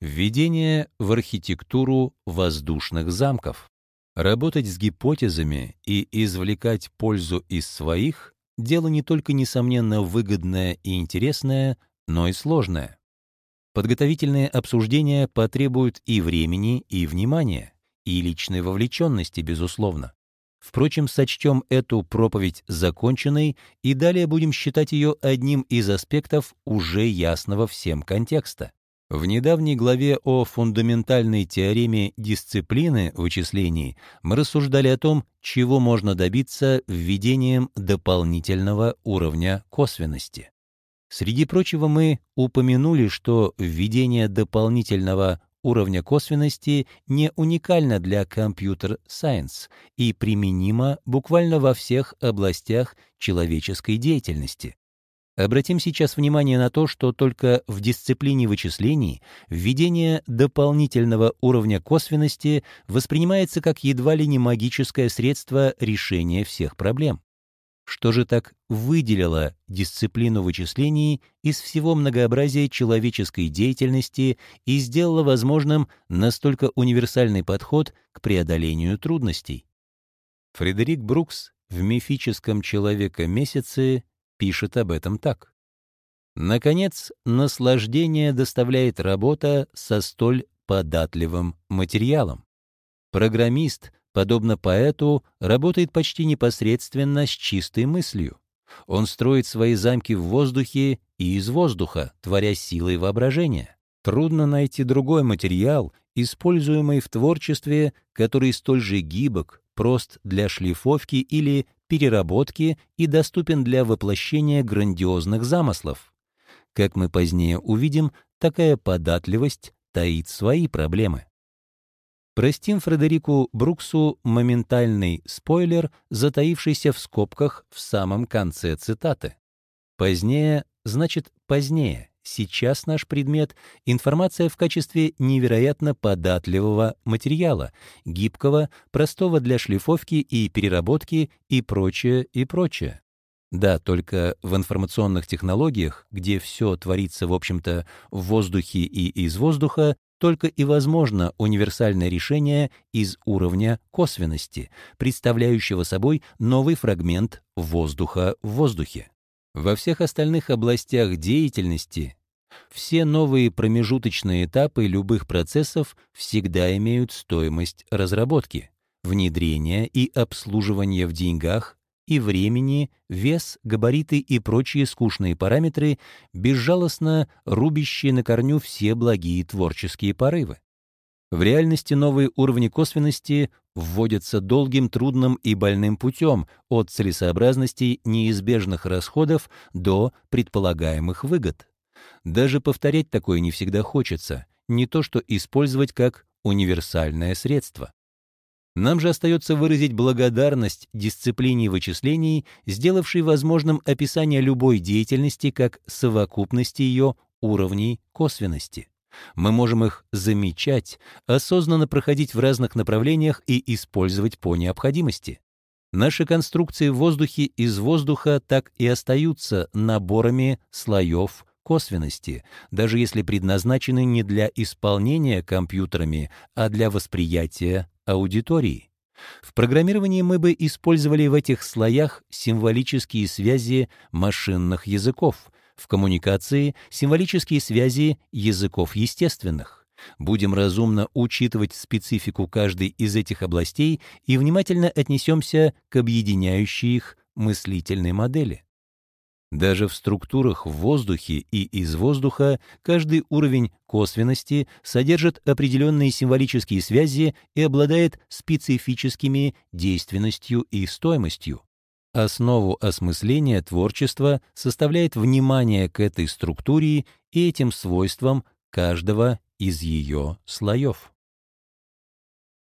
Введение в архитектуру воздушных замков. Работать с гипотезами и извлекать пользу из своих – дело не только, несомненно, выгодное и интересное, но и сложное. Подготовительные обсуждения потребуют и времени, и внимания, и личной вовлеченности, безусловно. Впрочем, сочтем эту проповедь законченной и далее будем считать ее одним из аспектов уже ясного всем контекста. В недавней главе о фундаментальной теореме дисциплины вычислений мы рассуждали о том, чего можно добиться введением дополнительного уровня косвенности. Среди прочего мы упомянули, что введение дополнительного уровня косвенности не уникально для компьютер-сайенс и применимо буквально во всех областях человеческой деятельности. Обратим сейчас внимание на то, что только в дисциплине вычислений введение дополнительного уровня косвенности воспринимается как едва ли не магическое средство решения всех проблем. Что же так выделило дисциплину вычислений из всего многообразия человеческой деятельности и сделало возможным настолько универсальный подход к преодолению трудностей? Фредерик Брукс в мифическом «Человека-месяце» пишет об этом так. Наконец, наслаждение доставляет работа со столь податливым материалом. Программист, подобно поэту, работает почти непосредственно с чистой мыслью. Он строит свои замки в воздухе и из воздуха, творя силой воображения. Трудно найти другой материал, используемый в творчестве, который столь же гибок, прост для шлифовки или переработки и доступен для воплощения грандиозных замыслов. Как мы позднее увидим, такая податливость таит свои проблемы. Простим Фредерику Бруксу моментальный спойлер, затаившийся в скобках в самом конце цитаты. Позднее значит позднее, Сейчас наш предмет — информация в качестве невероятно податливого материала, гибкого, простого для шлифовки и переработки и прочее, и прочее. Да, только в информационных технологиях, где все творится, в общем-то, в воздухе и из воздуха, только и возможно универсальное решение из уровня косвенности, представляющего собой новый фрагмент воздуха в воздухе. Во всех остальных областях деятельности все новые промежуточные этапы любых процессов всегда имеют стоимость разработки, внедрения и обслуживания в деньгах и времени, вес, габариты и прочие скучные параметры, безжалостно рубящие на корню все благие творческие порывы. В реальности новые уровни косвенности вводятся долгим, трудным и больным путем от целесообразности неизбежных расходов до предполагаемых выгод. Даже повторять такое не всегда хочется, не то что использовать как универсальное средство. Нам же остается выразить благодарность дисциплине вычислений, сделавшей возможным описание любой деятельности как совокупности ее уровней косвенности. Мы можем их замечать, осознанно проходить в разных направлениях и использовать по необходимости. Наши конструкции в воздухе из воздуха так и остаются наборами слоев косвенности, даже если предназначены не для исполнения компьютерами, а для восприятия аудитории. В программировании мы бы использовали в этих слоях символические связи машинных языков, в коммуникации символические связи языков естественных. Будем разумно учитывать специфику каждой из этих областей и внимательно отнесемся к объединяющей их мыслительной модели. Даже в структурах в воздухе и из воздуха каждый уровень косвенности содержит определенные символические связи и обладает специфическими действенностью и стоимостью. Основу осмысления творчества составляет внимание к этой структуре и этим свойствам каждого из ее слоев.